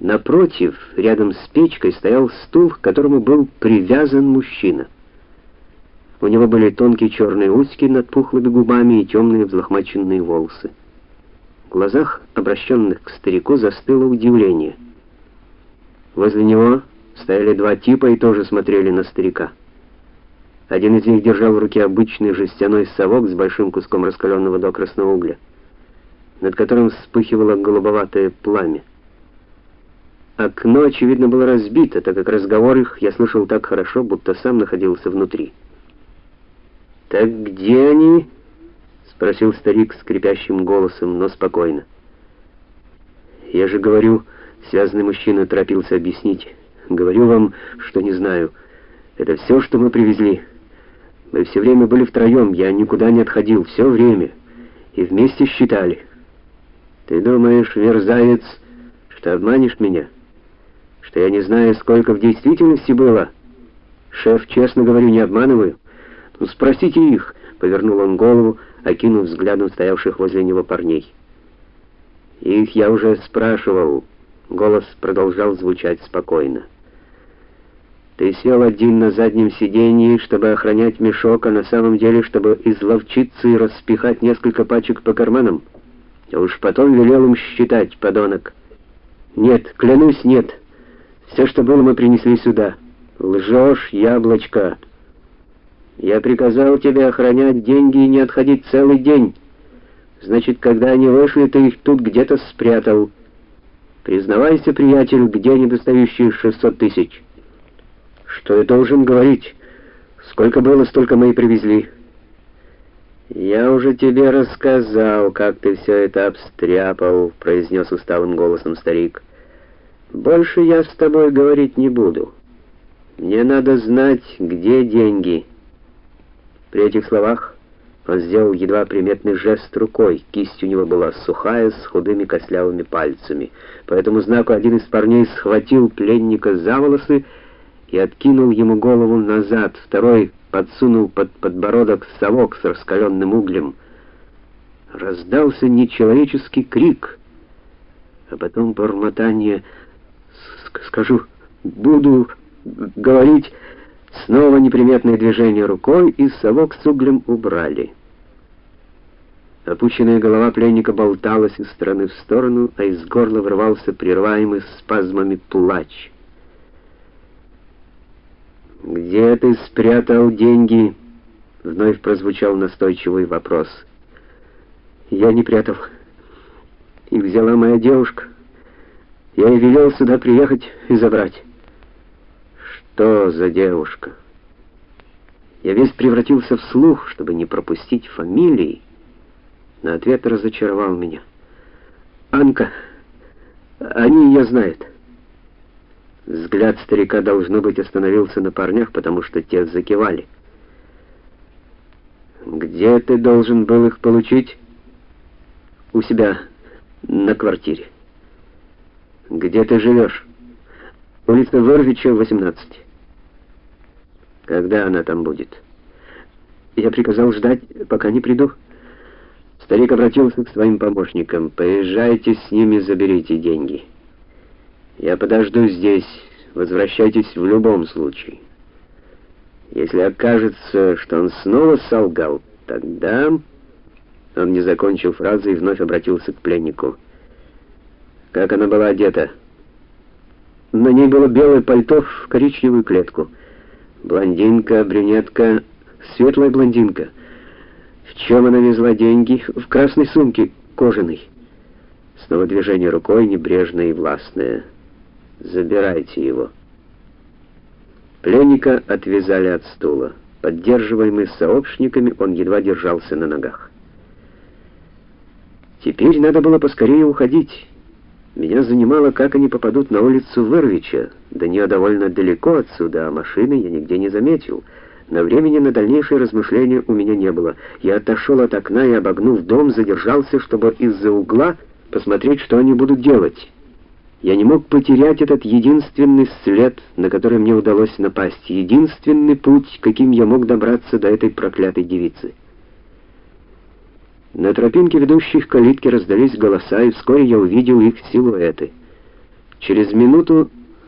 Напротив, рядом с печкой стоял стул, к которому был привязан мужчина. У него были тонкие черные усики над пухлыми губами и темные взлохмаченные волосы. В глазах, обращенных к старику, застыло удивление. Возле него стояли два типа и тоже смотрели на старика. Один из них держал в руке обычный жестяной совок с большим куском раскаленного до красного угля, над которым вспыхивало голубоватое пламя. Окно, очевидно, было разбито, так как разговор их я слышал так хорошо, будто сам находился внутри. «Так где они?» — спросил старик скрипящим голосом, но спокойно. «Я же говорю...» — связанный мужчина торопился объяснить. «Говорю вам, что не знаю. Это все, что мы привезли. Мы все время были втроем, я никуда не отходил, все время. И вместе считали. Ты думаешь, мерзавец, что обманешь меня?» Что я не знаю, сколько в действительности было. Шеф, честно говорю, не обманываю. Ну, спросите их, повернул он голову, окинув взглядом стоявших возле него парней. Их я уже спрашивал. Голос продолжал звучать спокойно. Ты сел один на заднем сиденье, чтобы охранять мешок, а на самом деле, чтобы изловчиться и распихать несколько пачек по карманам. А уж потом велел им считать, подонок. Нет, клянусь, нет. Все, что было, мы принесли сюда. Лжешь, яблочко. Я приказал тебе охранять деньги и не отходить целый день. Значит, когда они вышли, ты их тут где-то спрятал. Признавайся, приятель, где недостающие 600 тысяч? Что я должен говорить? Сколько было, столько мы и привезли. Я уже тебе рассказал, как ты все это обстряпал, произнес усталым голосом старик. Больше я с тобой говорить не буду. Мне надо знать, где деньги. При этих словах он сделал едва приметный жест рукой. Кисть у него была сухая, с худыми костлявыми пальцами. По этому знаку один из парней схватил пленника за волосы и откинул ему голову назад. Второй подсунул под подбородок совок с раскаленным углем. Раздался нечеловеческий крик, а потом бормотание скажу, буду говорить. Снова неприметное движение рукой, и совок с углем убрали. Опущенная голова пленника болталась из стороны в сторону, а из горла вырвался прерываемый спазмами плач. «Где ты спрятал деньги?» — вновь прозвучал настойчивый вопрос. «Я не прятал. Их взяла моя девушка». Я и велел сюда приехать и забрать. Что за девушка? Я весь превратился в слух, чтобы не пропустить фамилии, но ответ разочаровал меня. Анка, они ее знают. Взгляд старика должно быть остановился на парнях, потому что те закивали. Где ты должен был их получить? У себя на квартире. Где ты живешь? Улица Ворвича, 18. Когда она там будет? Я приказал ждать, пока не приду. Старик обратился к своим помощникам. Поезжайте с ними, заберите деньги. Я подожду здесь. Возвращайтесь в любом случае. Если окажется, что он снова солгал, тогда... Он не закончил фразы и вновь обратился к пленнику. Как она была одета? На ней было белое пальто в коричневую клетку. Блондинка, брюнетка, светлая блондинка. В чем она везла деньги? В красной сумке, кожаной. Снова движение рукой, небрежное и властное. Забирайте его. Пленника отвязали от стула. Поддерживаемый сообщниками, он едва держался на ногах. Теперь надо было поскорее уходить. Меня занимало, как они попадут на улицу Вырвича. До нее довольно далеко отсюда, а машины я нигде не заметил. На времени на дальнейшие размышления у меня не было. Я отошел от окна и, обогнув дом, задержался, чтобы из-за угла посмотреть, что они будут делать. Я не мог потерять этот единственный след, на который мне удалось напасть, единственный путь, каким я мог добраться до этой проклятой девицы. На тропинке, ведущей к калитке, раздались голоса, и вскоре я увидел их силуэты. Через минуту